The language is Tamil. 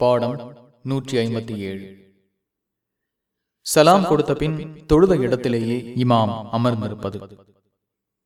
பாடம் நூற்றி ஐம்பத்தி ஏழு. சலாம் கொடுத்த பின் தொழுத இடத்திலேயே இமாம் அமர்ந்திருப்பது.